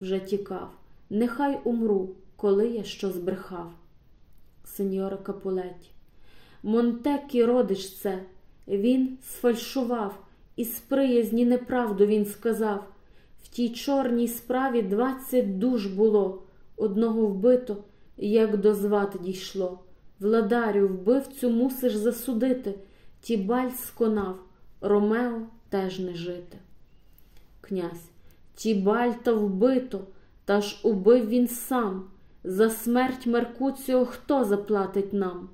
вже тікав, нехай умру, коли я що збрехав. Сеньора Капулеті, Монтеккі родич це, він сфальшував, і з приязні неправду він сказав. В тій чорній справі двадцять душ було, одного вбито, як до звати дійшло. Владарю, вбивцю мусиш засудити, Тібаль сконав, Ромео теж не жити. Князь, Тібальта вбито, та ж убив він сам. За смерть Меркуціо хто заплатить нам?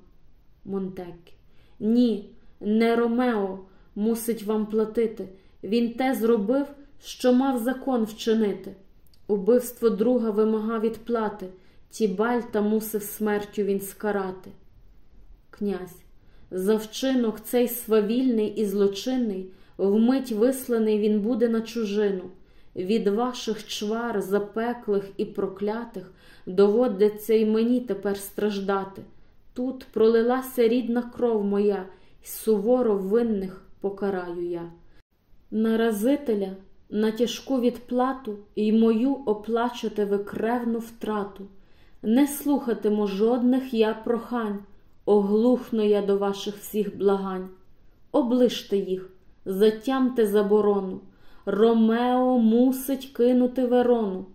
Монтекі. Ні, не Ромео мусить вам платити. Він те зробив, що мав закон вчинити. Убивство друга вимагав відплати, Тібальта мусив смертю він скарати. Князь, за вчинок цей свавільний і злочинний, вмить висланий він буде на чужину. Від ваших чвар, запеклих і проклятих, доводиться й мені тепер страждати. Тут пролилася рідна кров моя, і суворо винних покараю я. Наразителя на тяжку відплату і мою оплачете ви кревну втрату. Не слухатиму жодних я прохань, оглухну я до ваших всіх благань. Оближте їх, затямте заборону. Ромео мусить кинути Верону,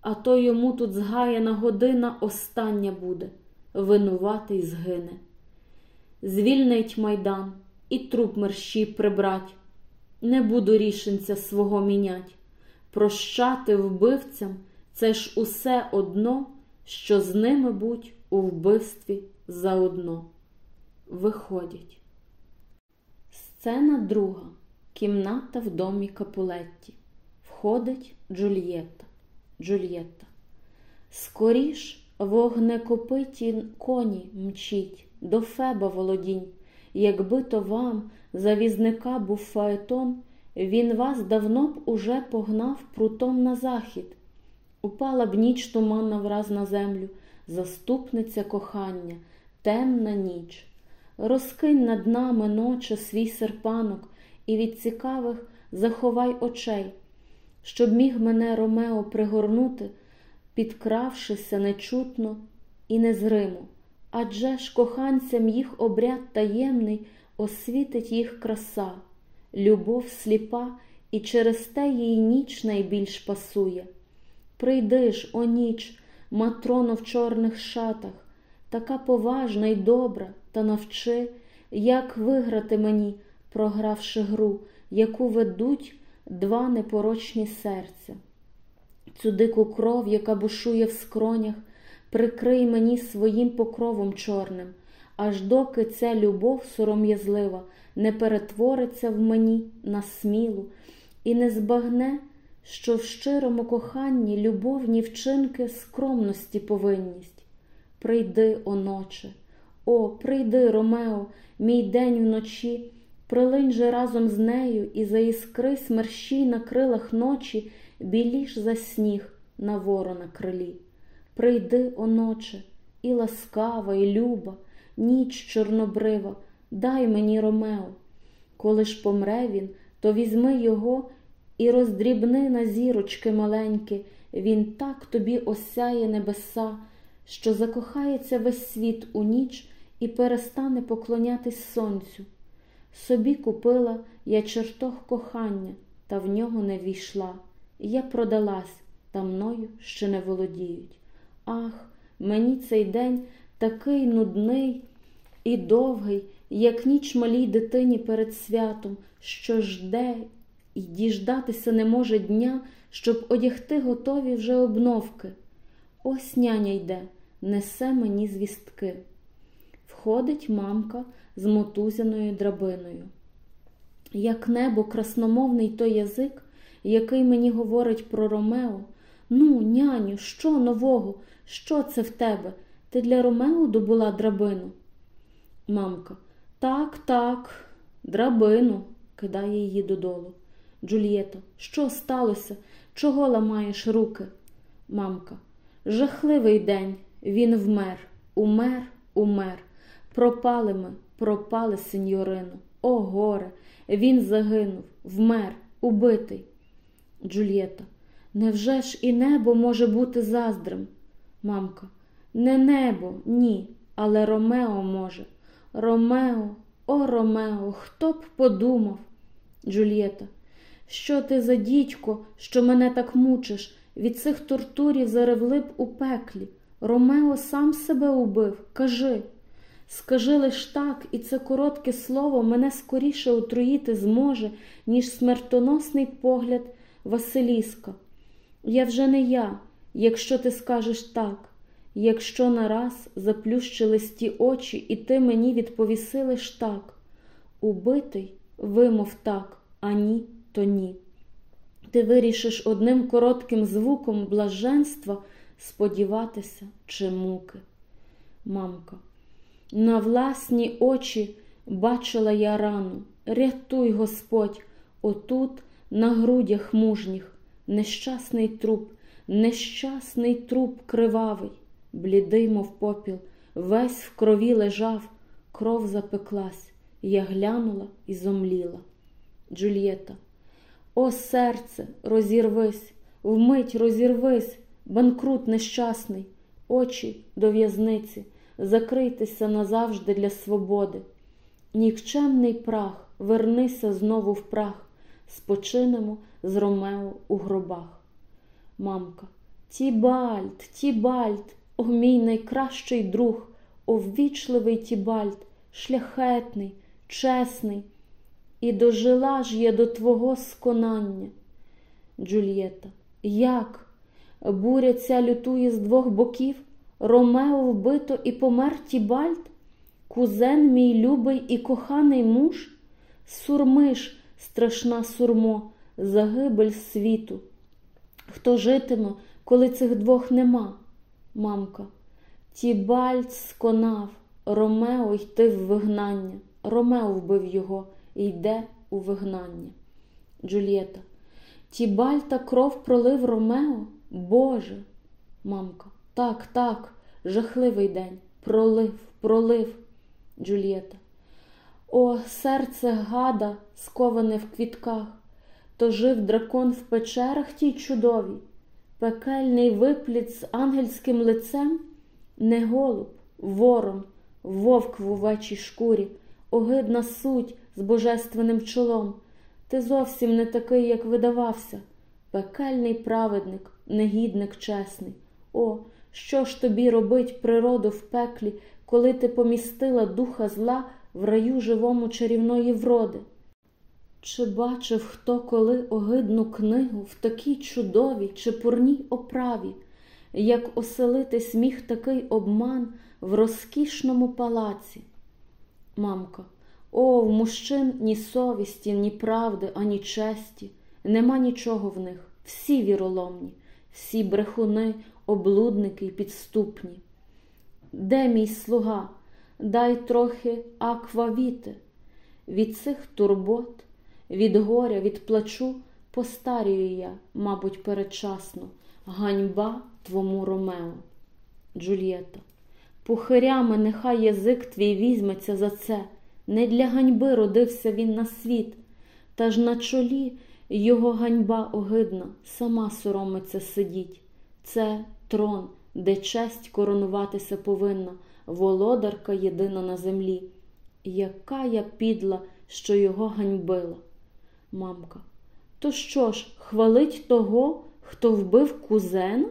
а то йому тут згаяна година остання буде, винуватий згине. Звільнить майдан і труп мерщій прибрать. Не буду рішенця свого мінять. Прощати вбивцям це ж усе одно, що з ними будь у вбивстві заодно. Виходять. Сцена друга. Кімната в домі Капулетті. Входить Джульєта. Джульєта. Скоріш вогнекопиті коні мчіть, до Феба володінь. Якби то вам, завізника, був фаетон, він вас давно б уже погнав прутом на захід. Упала б ніч туманна враз на землю, заступниця кохання, темна ніч. Розкинь над нами, ноче, свій серпанок, і від цікавих заховай очей, щоб міг мене Ромео пригорнути, підкравшися нечутно і незримо. Адже ж коханцям їх обряд таємний освітить їх краса, любов сліпа, і через те їй ніч найбільш пасує. Прийди ж, о ніч, матроно в чорних шатах, така поважна й добра, та навчи, як виграти мені, програвши гру, яку ведуть два непорочні серця. Цю дику кров, яка бушує в скронях, прикрий мені своїм покровом чорним, аж доки ця любов сором'язлива не перетвориться в мені на смілу і не збагне, що в щирому коханні любовні вчинки скромності повинність. Прийди, оноче, о, прийди, Ромео, мій день вночі, прилинь же разом з нею і заіскри смерщій на крилах ночі, біліш за сніг на ворона крилі. Прийди, оноче, і ласкава, і люба, ніч чорнобрива, дай мені Ромео. Коли ж помре він, то візьми його і роздрібни на зірочки маленькі, він так тобі осяє небеса, що закохається весь світ у ніч і перестане поклонятись сонцю. Собі купила я чертог кохання, та в нього не війшла. Я продалась, та мною ще не володіють. Ах, мені цей день такий нудний і довгий, як ніч малій дитині перед святом, що жде і діждатися не може дня, щоб одягти готові вже обновки. Ось няня йде, несе мені звістки. Входить мамка з мотузяною драбиною. Як небо красномовний той язик, який мені говорить про Ромео. Ну, няню, що нового? Що це в тебе? Ти для Ромео добула драбину? Мамка. Так, так, драбину, кидає її додолу. Джульєто, що сталося? Чого ламаєш руки? Мамка. Жахливий день. Він вмер, умер, умер. Пропали ми, пропали, сеньорину. О, горе! Він загинув, вмер, убитий. Джульєта. Невже ж і небо може бути заздрим? Мамка, не небо, ні, але Ромео може. Ромео, о Ромео, хто б подумав? Джульєта, що ти за дідько, що мене так мучиш? Від цих тортурів заревли б у пеклі. Ромео сам себе убив. Кажи. Скажи лиш так, і це коротке слово мене скоріше отруїти зможе, ніж смертоносний погляд Василіска. Я вже не я, якщо ти скажеш так, якщо нараз заплющились ті очі, і ти мені відповісилиш так. Убитий, вимов так, а ні, то ні. Ти вирішиш одним коротким звуком блаженства сподіватися чи муки. Мамка. На власні очі бачила я рану. Рятуй, Господь, отут, на грудях мужніх, нещасний труп, нещасний труп кривавий, блідий, мов попіл, весь в крові лежав, кров запеклась. Я глянула і зомліла. Джульєта, о серце, розірвись, вмить розірвись, банкрут нещасний, очі до в'язниці закрийтеся назавжди для свободи. Нікчемний прах, вернися знову в прах, спочинемо з Ромео у гробах. Мамка, Тібальд, Тібальд, о мій найкращий друг, о ввічливий Тібальд, шляхетний, чесний, і дожила ж я до твого сконання. Джульєта, як? Буря ця лютує з двох боків? Ромео вбито і помер Тібальд, кузен мій любий і коханий муж, сурмиш, страшна сурмо, загибель світу. Хто житиме, коли цих двох нема? Мамка, Тібальд сконав, Ромео йти в вигнання. Ромео вбив його йде у вигнання. Джульєта, Тібальта кров пролив Ромео? Боже, мамка. Так, так, жахливий день. Пролив, пролив, Джульєта. О, серце гада, сковане в квітках, то жив дракон в печерах тій чудовій, пекельний випліт з ангельським лицем, не голуб, ворон, вовк в увечій шкурі, огидна суть з божественним чолом. Ти зовсім не такий, як видавався, пекельний праведник, негідник чесний. О, що ж тобі робить природу в пеклі, коли ти помістила духа зла в раю живому чарівної вроди? Чи бачив хто коли огидну книгу в такій чудовій, чепурній оправі, як оселитись міг такий обман в розкішному палаці? Мамка, о, в мужчин ні совісті, ні правди, ані честі, нема нічого в них, всі віроломні, всі брехуни, облудники й підступні. Де мій слуга? Дай трохи аквавіти. Від цих турбот, від горя, від плачу постарію я, мабуть, передчасно, ганьба твому Ромео. Джульєта, пухирями нехай язик твій візьметься за це. Не для ганьби родився він на світ, та ж на чолі його ганьба огидна, сама соромиться сидіть. Це трон, де честь коронуватися повинна, володарка єдина на землі. Яка я підла, що його ганьбила. Мамка, то що ж, хвалить того, хто вбив кузена?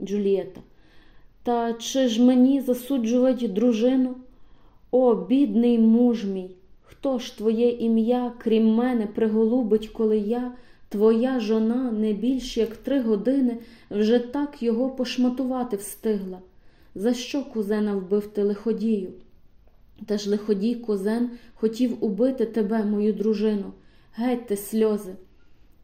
Джулієта, та чи ж мені засуджувати дружину? О, бідний муж мій, хто ж твоє ім'я, крім мене, приголубить, коли я, твоя жона, не більш як три години вже так його пошматувати встигла? За що кузена вбив ти лиходію? Та ж лиходій кузен хотів убити тебе, мою дружину. Гетьте сльози.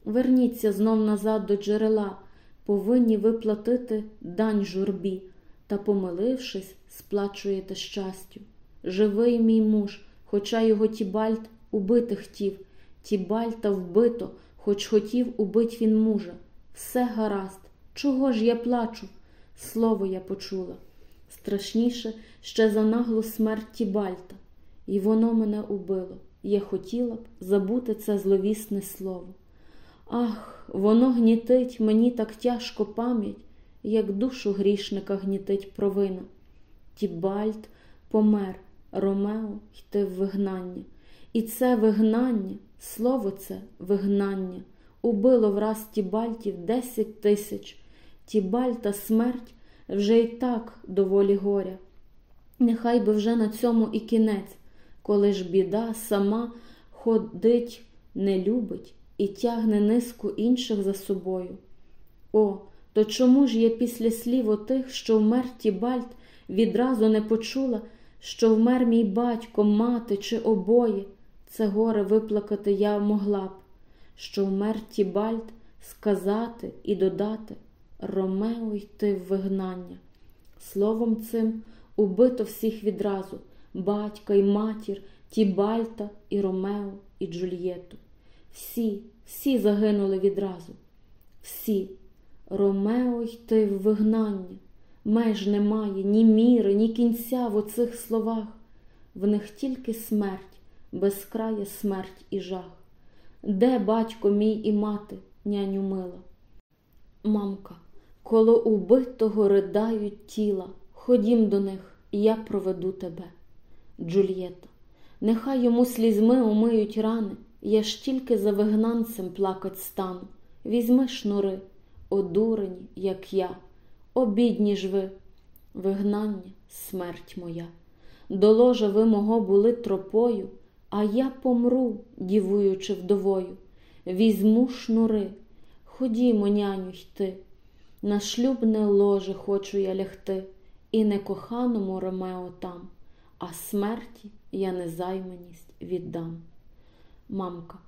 Верніться знов назад до джерела, повинні ви платити дань журбі, та, помилившись, сплачуєте щастю. Живий мій муж, хоча його Тібальт убити хотів, Тібальта вбито, хоч хотів убить він мужа. Все гаразд. Чого ж я плачу? Слово я почула. Страшніше ще за наглу смерть Тібальта, і воно мене убило. Я хотіла б забути це зловісне слово. Ах, воно гнітить мені так тяжко пам'ять, як душу грішника гнітить провина. Тібальт помер, Ромео йти в вигнання. І це вигнання, слово це вигнання, убило враз Тібальтів десять тисяч. Тібальта смерть вже й так доволі горя. Нехай би вже на цьому і кінець, коли ж біда сама ходить, не любить і тягне низку інших за собою. О, то чому ж я після слів отих, що вмер Тібальт, відразу не почула, що вмер мій батько, мати чи обоє, це горе виплакати я могла б, що вмер Тібальт сказати і додати Ромео йти в вигнання. Словом цим убито всіх відразу батька й матір, Тібальта і Ромео і Джульєту. Всі, всі загинули відразу. Всі. Ромео йти в вигнання. Меж немає, ні міри, ні кінця в оцих словах. В них тільки смерть, безкрая смерть і жах. Де батько мій і мати, няню мила? Мамка, коло убитого ридають тіла, ходім до них, я проведу тебе. Джульєта, нехай йому слізьми умиють рани, я ж тільки за вигнанцем плакать стану. Візьми шнури, одурені, як я, обідні ж ви, вигнання, смерть моя. До ложа ви мого були тропою, а я помру, дівуючи вдовою. Візьму шнури, ходімо, няню, йти. На шлюбне ложе хочу я лягти, і не коханому Ромео там, а смерті я незайманість віддам. Мамка,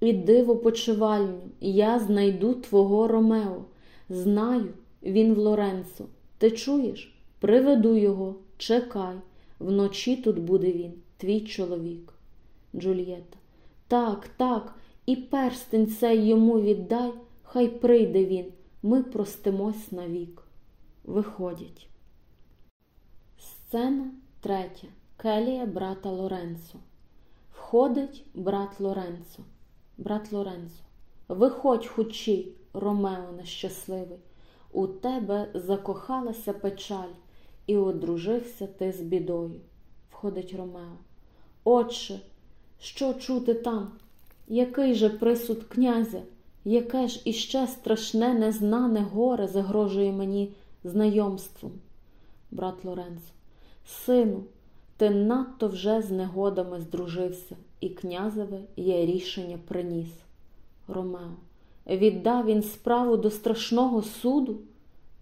іди в опочивальню, я знайду твого Ромео. Знаю, він в Лоренцо. Ти чуєш? Приведу його, чекай. Вночі тут буде він, твій чоловік. Джульєта. Так, так, і перстень цей йому віддай, хай прийде він, ми простимось навік. Виходять. Сцена третя. Келія брата Лоренцо. Входить брат Лоренцо. Брат Лоренцо. Виходь хучі, Ромео нещасливий. У тебе закохалася печаль, і одружився ти з бідою. Входить Ромео. Отче, що чути там? Який же присуд князя? Яке ж іще страшне, незнане горе загрожує мені знайомством? Брат Лоренцо. Сину, ти надто вже з негодами здружився, і князеве є рішення приніс. Ромео. Віддав він справу до страшного суду?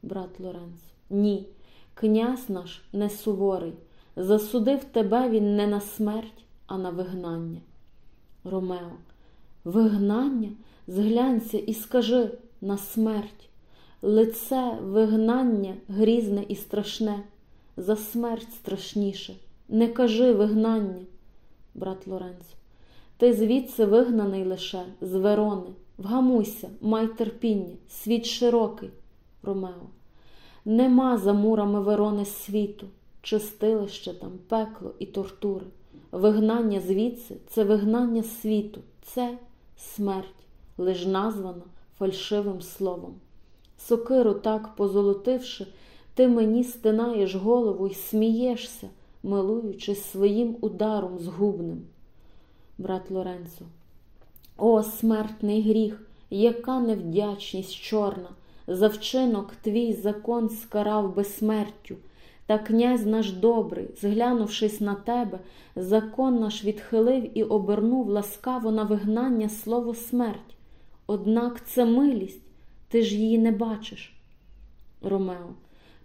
Брат Лоренцо. Ні, князь наш не суворий. Засудив тебе він не на смерть, а на вигнання. Ромео. Вигнання? Зглянься і скажи на смерть. Лице вигнання грізне і страшне, за смерть страшніше. Не кажи вигнання, брат Лоренцо. Ти звідси вигнаний лише з Верони. Вгамуйся, май терпіння, світ широкий, Ромео. Нема за мурами Верони світу, чистилище там, пекло і тортури. Вигнання звідси це вигнання світу, це смерть, лиш названа фальшивим словом. Сокиру так позолотивши, ти мені стинаєш голову й смієшся, милуючись своїм ударом згубним. Брат Лоренцо. О, смертний гріх, яка невдячність чорна, за вчинок твій закон скарав безсмертю, та князь наш добрий, зглянувшись на тебе, закон наш відхилив і обернув ласкаво на вигнання слово смерть. Однак це милість, ти ж її не бачиш. Ромео,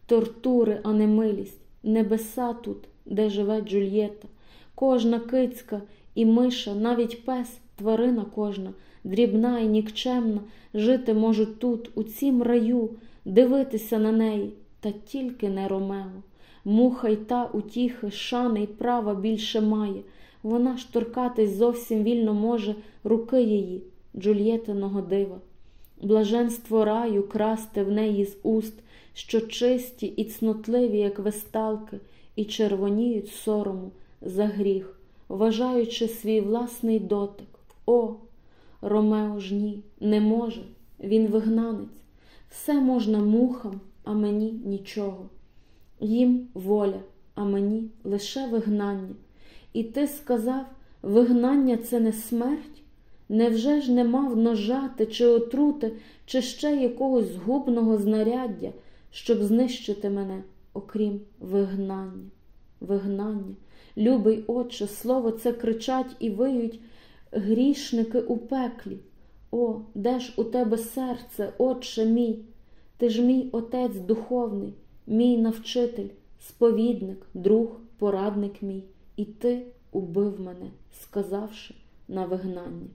тортури, а не милість, небеса тут, де живе Джульєта, кожна кицька і миша, навіть пес, тварина кожна, дрібна і нікчемна, жити можуть тут, у цім раю, дивитися на неї, та тільки не Ромео. Муха й та утіхи, шани й права більше має. Вона ж торкатись зовсім вільно може руки її, Джульєтиного дива. Блаженство раю красти в неї з уст, що чисті і цнотливі, як весталки, і червоніють сорому за гріх, вважаючи свій власний дотик. О, Ромео ж ні, не може, він вигнанець. Все можна мухам, а мені нічого. Їм воля, а мені лише вигнання. І ти сказав, вигнання це не смерть? Невже ж не мав ножати чи отрути, чи ще якогось згубного знаряддя, щоб знищити мене, окрім вигнання, вигнання, любий Отче, слово це кричать і виють грішники у пеклі. О, де ж у тебе серце, Отче мій? Ти ж мій Отець духовний, мій навчитель, сповідник, друг, порадник мій, і ти убив мене, сказавши на вигнання.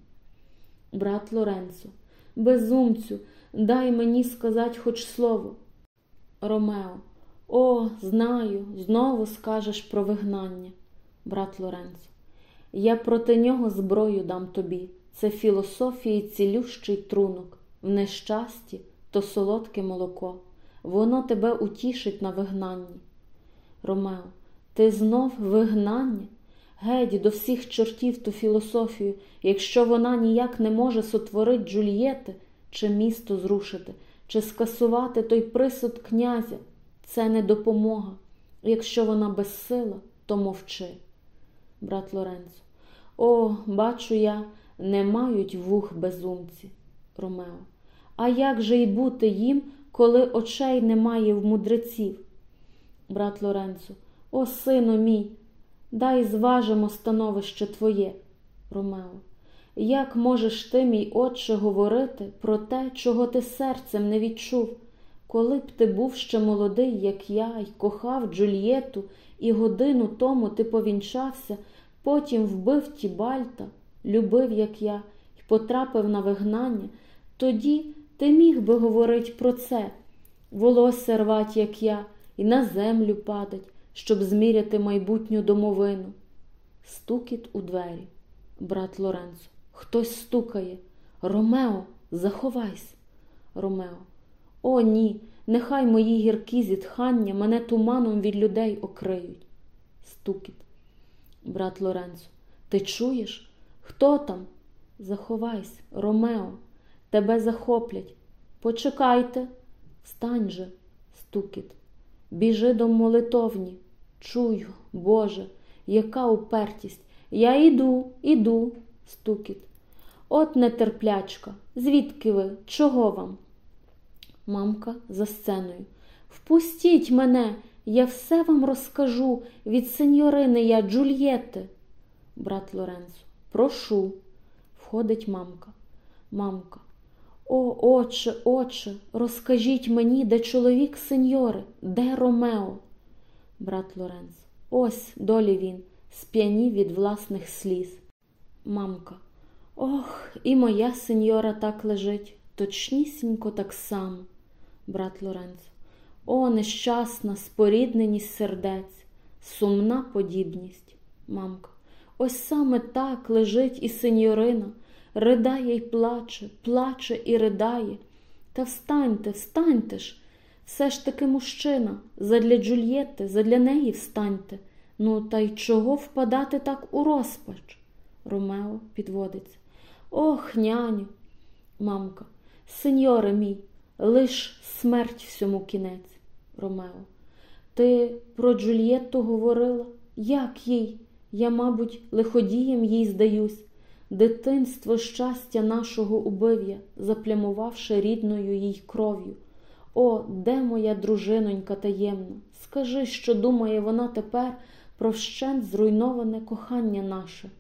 Брат Лоренцо, безумцю, дай мені сказати хоч слово. Ромео, о, знаю, знову скажеш про вигнання, брат Лоренцо. Я проти нього зброю дам тобі. Це філософії цілющий трунок, в нещасті то солодке молоко, воно тебе утішить на вигнанні. Ромео, ти знов вигнання? Геть до всіх чортів ту філософію, якщо вона ніяк не може сотворити Джульєти, чи місто зрушити, чи скасувати той присуд князя, це не допомога. Якщо вона безсила, то мовчи. Брат Лоренцо, о, бачу я, не мають вух безумці. Ромео. А як же й бути їм, коли очей немає в мудреців? Брат Лоренцо, о, сино мій, дай зважимо становище твоє, Ромео. Як можеш ти, мій отче, говорити про те, чого ти серцем не відчув, коли б ти був ще молодий, як я, й кохав Джульєту, і годину тому ти повінчався, потім вбив Тібальта, любив, як я, й потрапив на вигнання, тоді ти міг би говорить про це, волосся рвать, як я, і на землю падать, щоб зміряти майбутню домовину. Стукіт у двері, брат Лоренцо. Хтось стукає. Ромео, заховайся. Ромео. О, ні, нехай мої гіркі зітхання мене туманом від людей окриють. Стукіт. Брат Лоренцо, ти чуєш? Хто там? Заховайся, Ромео, тебе захоплять. Почекайте, встань же, стукіт. Біжи до молитовні. Чую, Боже, яка упертість. Я іду, іду, стукіт. От нетерплячка. Звідки ви? Чого вам? Мамка за сценою. Впустіть мене, я все вам розкажу від сеньорини я Джульєти. Брат Лоренцо. Прошу. Входить мамка. Мамка. О, отче, отче, розкажіть мені, де чоловік сеньори, де Ромео? Брат Лоренцо. Ось долі він, сп'янів від власних сліз. Мамка. Ох, і моя сеньора так лежить, точнісінько так само. Брат Лоренцо. О, нещасна, спорідненість сердець, сумна подібність. Мамка. Ось саме так лежить і сеньорина, ридає й плаче, плаче і ридає. Та встаньте, встаньте ж. Все ж таки мужчина, задля Джульєти, задля неї встаньте. Ну, та й чого впадати так у розпач? Ромео підводиться. Ох, няню, мамка, сеньоре мій, лиш смерть всьому кінець. Ромео, ти про Джульєтту говорила? Як їй? Я, мабуть, лиходієм їй здаюсь. Дитинство щастя нашого убив я, заплямувавши рідною їй кров'ю. О, де моя дружинонька таємна? Скажи, що думає вона тепер про вщент зруйноване кохання наше.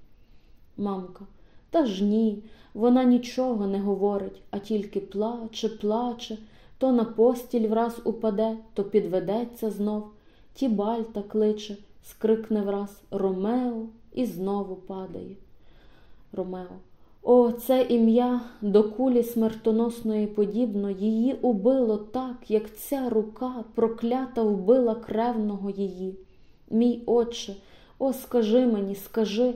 Мамка, та ж ні, вона нічого не говорить, а тільки плаче, плаче, то на постіль враз упаде, то підведеться знов, Тібальта кличе, скрикне враз Ромео і знову падає. Ромео. О, це ім'я до кулі смертоносної подібно, її убило так, як ця рука проклята вбила кревного її. Мій отче, о, скажи мені, скажи,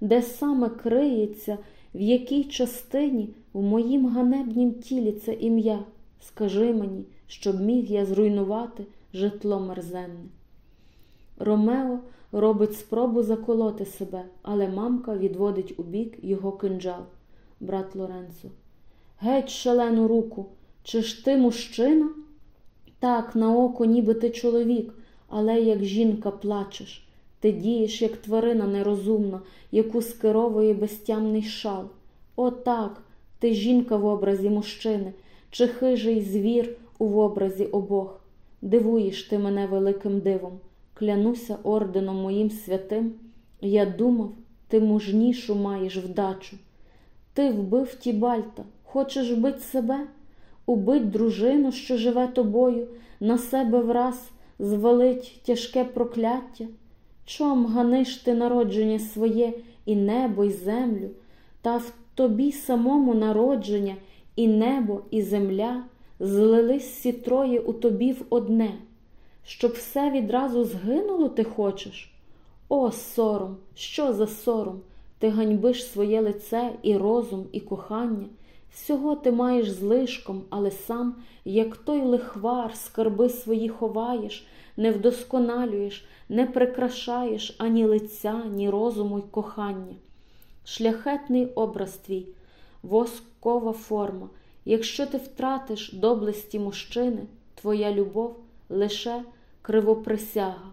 де саме криється, в якій частині в моїм ганебнім тілі це ім'я. Скажи мені, щоб міг я зруйнувати житло мерзенне. Ромео робить спробу заколоти себе, але мамка відводить у бік його кинджал. брат Лоренцо. Геть шалену руку. Чи ж ти мужчина? Так, на око, ніби ти чоловік, але як жінка плачеш. Ти дієш, як тварина нерозумна, яку скеровує безтямний шал. О, так, ти жінка в образі мужчини, чи хижий звір у образі обох. Дивуєш ти мене великим дивом, клянуся орденом моїм святим. Я думав, ти мужнішу маєш вдачу. Ти вбив Тібальта, хочеш вбить себе, убить дружину, що живе тобою, на себе враз звалить тяжке прокляття. Чом ганиш ти народження своє і небо, і землю, та в тобі самому народження, і небо, і земля злились всі троє у тобі в одне, щоб все відразу згинуло ти хочеш? О, сором, що за сором? Ти ганьбиш своє лице і розум, і кохання. Всього ти маєш злишком, але сам, як той лихвар, скарби свої ховаєш, не вдосконалюєш, не прикрашаєш ані лиця, ні розуму й кохання. Шляхетний образ твій, воскова форма. Якщо ти втратиш доблесті мужчини, твоя любов лише кривоприсяга.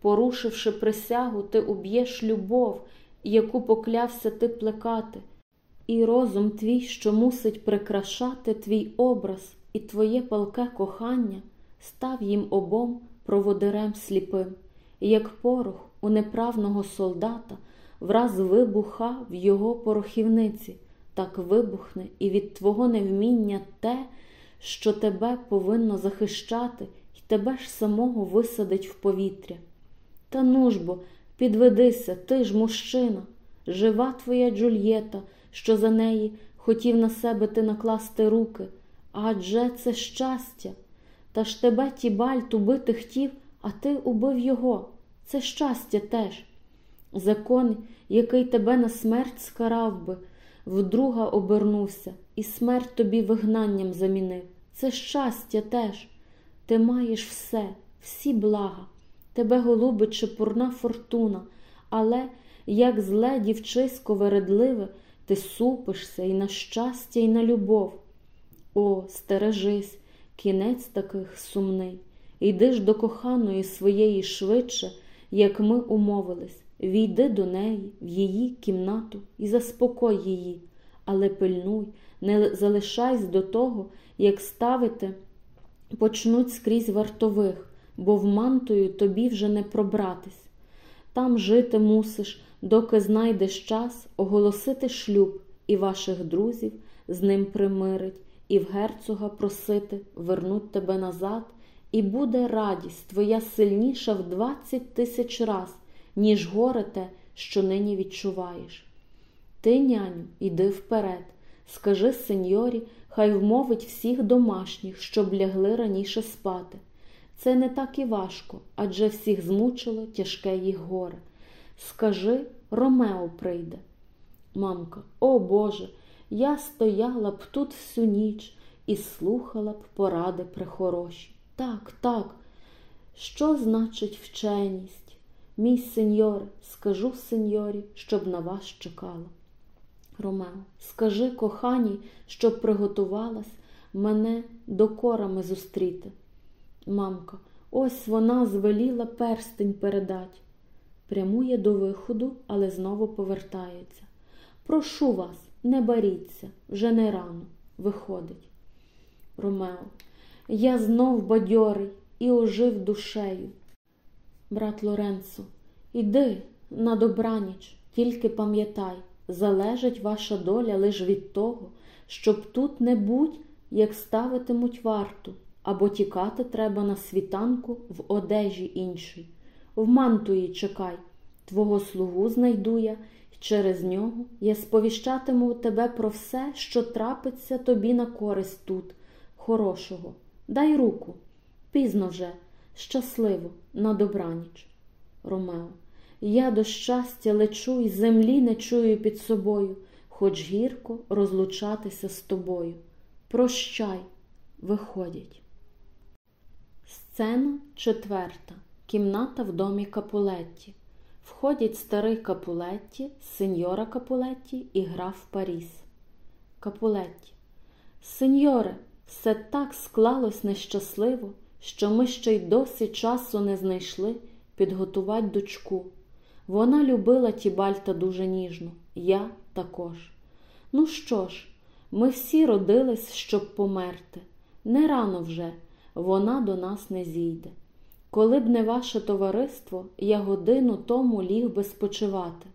Порушивши присягу, ти уб'єш любов, яку поклявся ти плекати, і розум твій, що мусить прикрашати твій образ і твоє палке кохання, став їм обом проводирем сліпим, як порох у неправного солдата враз вибуха в його порохівниці, так вибухне і від твого невміння те, що тебе повинно захищати, тебе ж самого висадить в повітря. Та ну ж бо, підведися, ти ж мужчина, жива твоя Джульєта, що за неї хотів на себе ти накласти руки, адже це щастя. Та ж тебе Тібальт убити хотів, а ти убив його. Це щастя теж. Закон, який тебе на смерть скарав би, вдруга обернувся, і смерть тобі вигнанням замінив. Це щастя теж. Ти маєш все, всі блага. Тебе голубить чепурна фортуна, але, як зле дівчисько вередливе, ти супишся і на щастя, і на любов. О, стережись, кінець таких сумний. Йди ж до коханої своєї швидше, як ми умовились, війди до неї, в її кімнату і заспокой її, але пильнуй, не залишайся до того, як ставити почнуть скрізь вартових бо в мантою тобі вже не пробратись. Там жити мусиш, доки знайдеш час оголосити шлюб і ваших друзів з ним примирить, і в герцога просити вернуть тебе назад, і буде радість твоя сильніша в двадцять тисяч раз, ніж горе те, що нині відчуваєш. Ти, няню, іди вперед, скажи сеньорі, хай вмовить всіх домашніх, щоб лягли раніше спати. Це не так і важко, адже всіх змучило тяжке їх горе. Скажи, Ромео прийде. Мамка, о Боже, я стояла б тут всю ніч і слухала б поради прихороші. Так, так, що значить вченість? Мій сеньоре, скажу сеньорі, щоб на вас чекала. Ромео, скажи коханій, щоб приготувалась мене докорами зустріти. Мамка, ось вона звеліла перстень передать. Прямує до виходу, але знову повертається. Прошу вас, не боріться, вже не рано. Виходить. Ромео, я знов бадьорий і ожив душею. Брат Лоренцо, іди на добраніч, тільки пам'ятай, залежить ваша доля лише від того, щоб тут не будь, як ставитимуть варту або тікати треба на світанку в одежі іншій. В мантуї чекай, твого слугу знайду я, і через нього я сповіщатиму тебе про все, що трапиться тобі на користь тут, хорошого. Дай руку, пізно вже, щасливо, на добраніч. Ромео, я до щастя лечу і землі не чую під собою, хоч гірко розлучатися з тобою. Прощай, виходять. Сцена четверта. Кімната в домі Капулетті. Входять старий Капулетті, сеньора Капулетті і граф Паріс. Капулетті. Сеньоре, все так склалось нещасливо, що ми ще й досі часу не знайшли підготувати дочку. Вона любила Тібальта дуже ніжно, я також. Ну що ж, ми всі родились, щоб померти. Не рано вже вона до нас не зійде. Коли б не ваше товариство, я годину тому ліг би спочивати.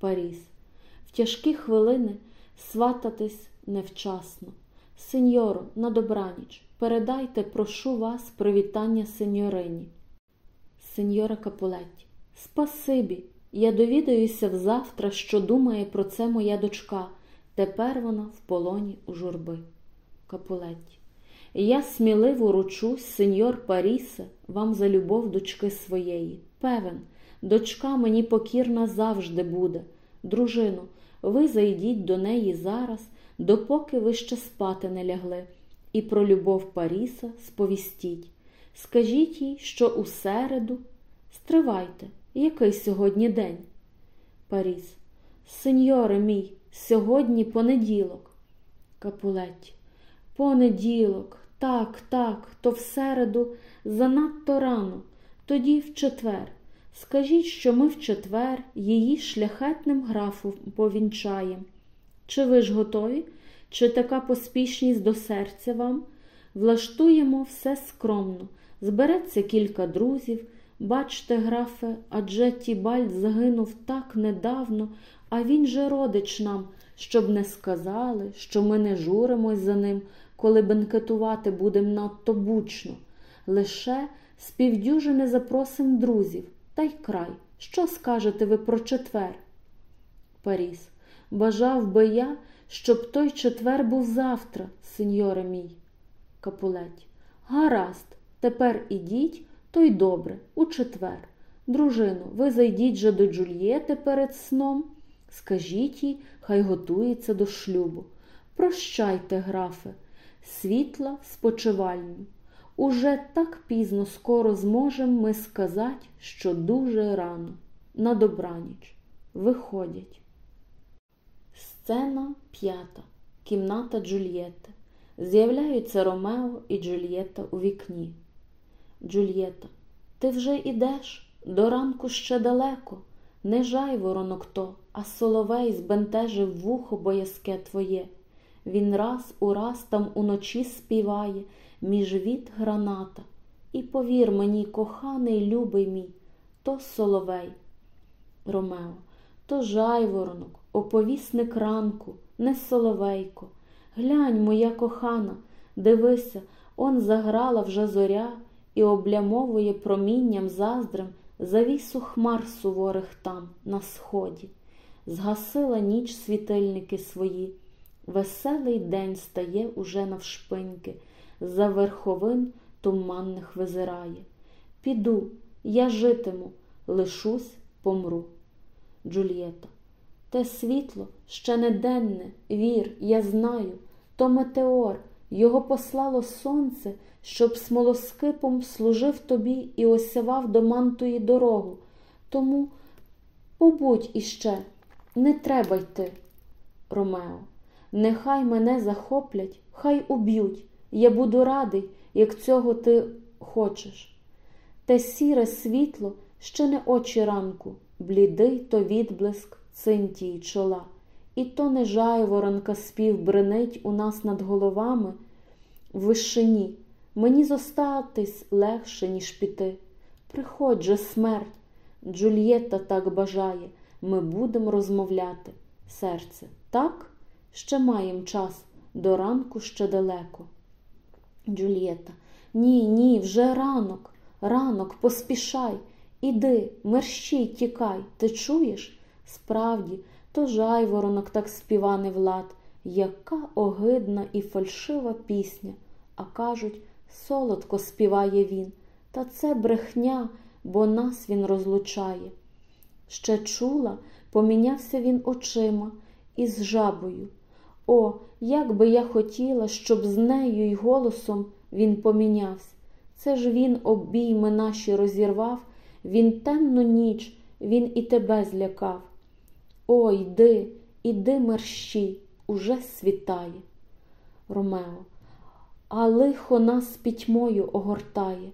Паріс. В тяжкі хвилини свататись невчасно. Сеньоро, на добраніч, передайте, прошу вас, привітання сеньорині. Сеньора Капулетті, спасибі. Я довідаюся взавтра, що думає про це моя дочка. Тепер вона в полоні у журби. Капулетті. Я сміливо ручусь, сеньор Парісе, вам за любов дочки своєї. Певен, дочка мені покірна завжди буде. Дружино, ви зайдіть до неї зараз, допоки ви ще спати не лягли, і про любов Паріса сповістіть. Скажіть їй, що у середу. Стривайте, який сьогодні день? Паріс. Сеньоре мій, сьогодні понеділок. Капулетті. Понеділок, так, так, то в середу занадто рано, тоді в четвер. Скажіть, що ми в четвер її шляхетним графом повінчаємо. Чи ви ж готові? Чи така поспішність до серця вам? Влаштуємо все скромно, збереться кілька друзів. Бачте, графе, адже Тібальд загинув так недавно, а він же родич нам, щоб не сказали, що ми не журимось за ним, коли бенкетувати будем надто бучно. Лише з півдюжини запросим друзів, та й край. Що скажете ви про четвер? Паріс. Бажав би я, щоб той четвер був завтра, сеньоре мій. Капулеть. Гаразд, тепер ідіть, то й добре, у четвер. Дружину, ви зайдіть же до Джульєти перед сном. Скажіть їй, хай готується до шлюбу. Прощайте, графе, світла спочивальню. Уже так пізно скоро зможемо ми сказати, що дуже рано. На добраніч. Виходять. Сцена п'ята. Кімната Джульєти. З'являються Ромео і Джульєта у вікні. Джульєта, ти вже ідеш? До ранку ще далеко. Не жай воронок то, а соловей збентежив вухо боязке твоє. Він раз у раз там уночі співає між віт граната. І повір мені, коханий, любий мій, то соловей. Ромео, то жайворонок, оповісник ранку, не соловейко. Глянь, моя кохана, дивися, он заграла вже зоря і облямовує промінням заздрем завісу хмар суворих там, на сході. Згасила ніч світильники свої. Веселий день стає уже навшпиньки, за верховин туманних визирає. Піду, я житиму, лишусь, помру. Джульєта. Те світло ще не денне, вір, я знаю, то метеор, його послало сонце, щоб смолоскипом служив тобі і осявав до мантої дорогу. Тому побудь іще, не треба йти. Ромео, нехай мене захоплять, хай уб'ють. Я буду радий, як цього ти хочеш. Те сіре світло ще не очі ранку, блідий то відблиск цинтії чола. І то не жайворонка спів бренить у нас над головами в вишині. Мені зостатись легше, ніж піти. Приходь же смерть, Джульєта так бажає, ми будемо розмовляти. Серце, так? Ще маєм час, до ранку ще далеко. Джульєта, ні, ні, вже ранок, ранок, поспішай. Іди, мерщій, тікай, ти чуєш? Справді, то жайворонок так співа не влад, яка огидна і фальшива пісня, а кажуть, солодко співає він, та це брехня, бо нас він розлучає. Ще чула, помінявся він очима із жабою. О, як би я хотіла, щоб з нею й голосом він помінявся. Це ж він обійми наші розірвав, він темну ніч, він і тебе злякав. О, йди, іди мерщій, уже світає. Ромео, а лихо нас пітьмою огортає.